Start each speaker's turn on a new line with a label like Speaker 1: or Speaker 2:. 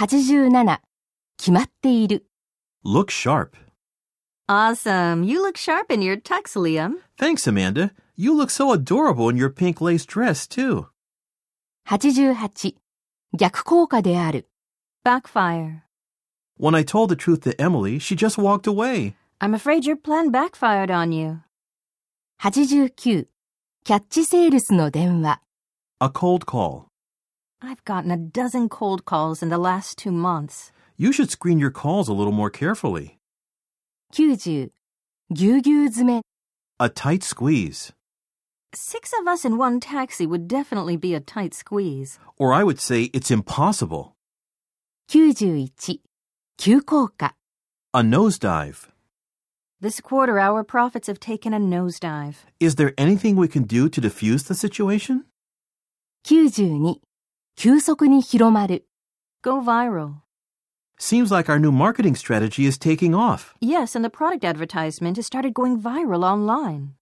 Speaker 1: 87決まっている
Speaker 2: Look sharp.
Speaker 3: Awesome. You look sharp in your tux, Liam.
Speaker 2: Thanks, Amanda. You look so adorable in your pink lace dress, too.
Speaker 1: 88逆効果である
Speaker 3: Backfire.
Speaker 2: When I told the truth to Emily, she just walked away.
Speaker 3: I'm afraid your plan backfired on you.
Speaker 1: 89キャッチセールスの電話
Speaker 2: A cold call.
Speaker 3: I've gotten a dozen cold calls in the last two months.
Speaker 2: You should screen your calls a little more carefully.
Speaker 1: 90ぎゅうぎゅう詰め
Speaker 2: A tight squeeze.
Speaker 3: Six of us in one taxi would definitely be a tight squeeze.
Speaker 2: Or I would say it's impossible.
Speaker 1: 91急降下
Speaker 2: A nosedive.
Speaker 3: This quarter, our profits have taken a nosedive.
Speaker 2: Is there anything we can do to diffuse the situation?
Speaker 1: 92 急速に広まる
Speaker 3: Go viral.
Speaker 2: Seems like our new marketing strategy is taking off.
Speaker 3: Yes, and the product advertisement has started going viral online.